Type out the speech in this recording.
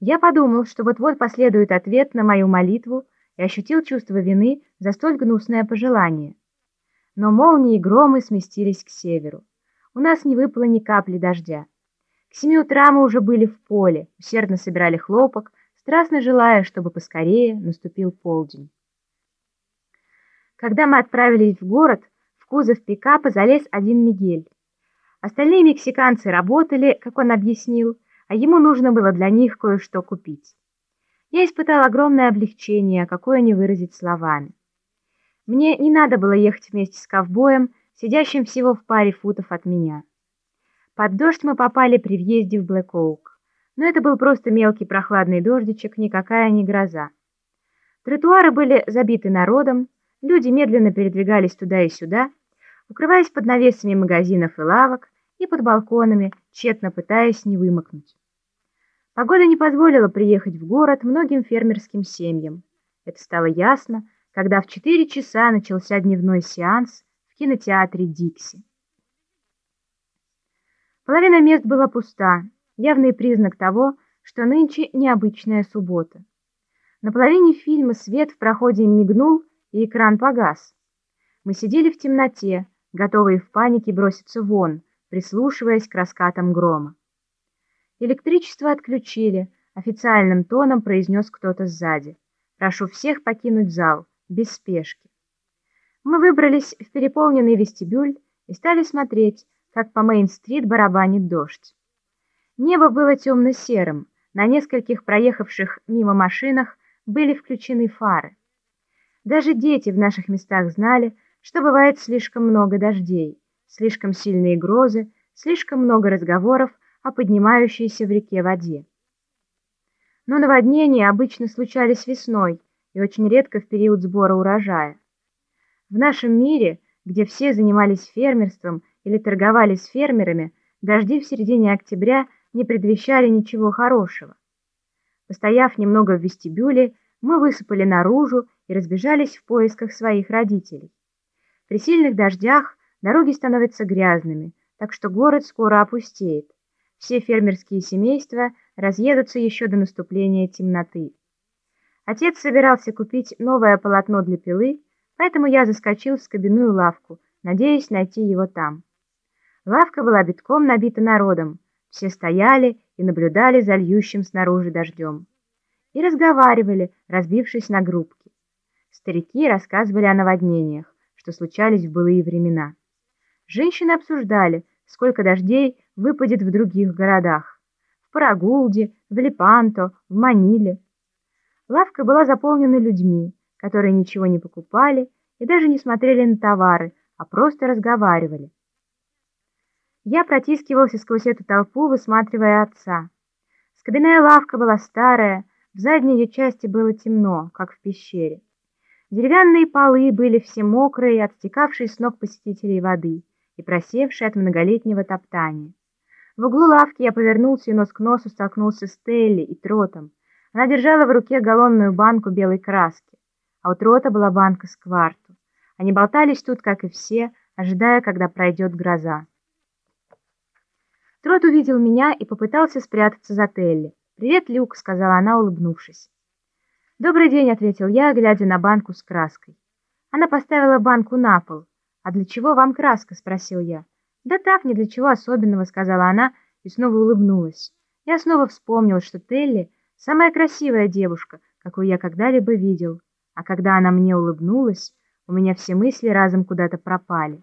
Я подумал, что вот-вот последует ответ на мою молитву и ощутил чувство вины за столь гнусное пожелание. Но молнии и громы сместились к северу. У нас не выпало ни капли дождя. К семи утра мы уже были в поле, усердно собирали хлопок, страстно желая, чтобы поскорее наступил полдень. Когда мы отправились в город, в кузов пикапа залез один Мигель. Остальные мексиканцы работали, как он объяснил, а ему нужно было для них кое-что купить. Я испытал огромное облегчение, какое не выразить словами. Мне не надо было ехать вместе с ковбоем, сидящим всего в паре футов от меня. Под дождь мы попали при въезде в Блэк-Оук, но это был просто мелкий прохладный дождичек, никакая не гроза. Тротуары были забиты народом, люди медленно передвигались туда и сюда, укрываясь под навесами магазинов и лавок и под балконами, тщетно пытаясь не вымокнуть. Погода не позволила приехать в город многим фермерским семьям. Это стало ясно, когда в 4 часа начался дневной сеанс в кинотеатре «Дикси». Половина мест была пуста, явный признак того, что нынче необычная суббота. На половине фильма свет в проходе мигнул, и экран погас. Мы сидели в темноте, готовые в панике броситься вон, прислушиваясь к раскатам грома. Электричество отключили, официальным тоном произнес кто-то сзади. Прошу всех покинуть зал, без спешки. Мы выбрались в переполненный вестибюль и стали смотреть, как по Мейн-стрит барабанит дождь. Небо было темно-серым, на нескольких проехавших мимо машинах были включены фары. Даже дети в наших местах знали, что бывает слишком много дождей, слишком сильные грозы, слишком много разговоров о поднимающейся в реке воде. Но наводнения обычно случались весной и очень редко в период сбора урожая. В нашем мире, где все занимались фермерством или торговали с фермерами, дожди в середине октября не предвещали ничего хорошего. Постояв немного в вестибюле, мы высыпали наружу и разбежались в поисках своих родителей. При сильных дождях дороги становятся грязными, так что город скоро опустеет. Все фермерские семейства разъедутся еще до наступления темноты. Отец собирался купить новое полотно для пилы, поэтому я заскочил в скобяную лавку, надеясь найти его там. Лавка была битком набита народом. Все стояли и наблюдали за льющим снаружи дождем. И разговаривали, разбившись на группки. Старики рассказывали о наводнениях, что случались в былые времена. Женщины обсуждали, сколько дождей выпадет в других городах. В Парагулде, в Лепанто, в Маниле. Лавка была заполнена людьми, которые ничего не покупали и даже не смотрели на товары, а просто разговаривали. Я протискивался сквозь эту толпу, высматривая отца. Скобяная лавка была старая, в задней ее части было темно, как в пещере. Деревянные полы были все мокрые, отстекавшие с ног посетителей воды и просевшие от многолетнего топтания. В углу лавки я повернулся и нос к носу столкнулся с Телли и Тротом. Она держала в руке галлонную банку белой краски, а у Трота была банка с кварту. Они болтались тут, как и все, ожидая, когда пройдет гроза. Трот увидел меня и попытался спрятаться за Телли. «Привет, Люк», — сказала она, улыбнувшись. «Добрый день», — ответил я, глядя на банку с краской. Она поставила банку на пол. «А для чего вам краска?» — спросил я. «Да так, ни для чего особенного», — сказала она и снова улыбнулась. Я снова вспомнил, что Телли — самая красивая девушка, какую я когда-либо видел. А когда она мне улыбнулась, у меня все мысли разом куда-то пропали.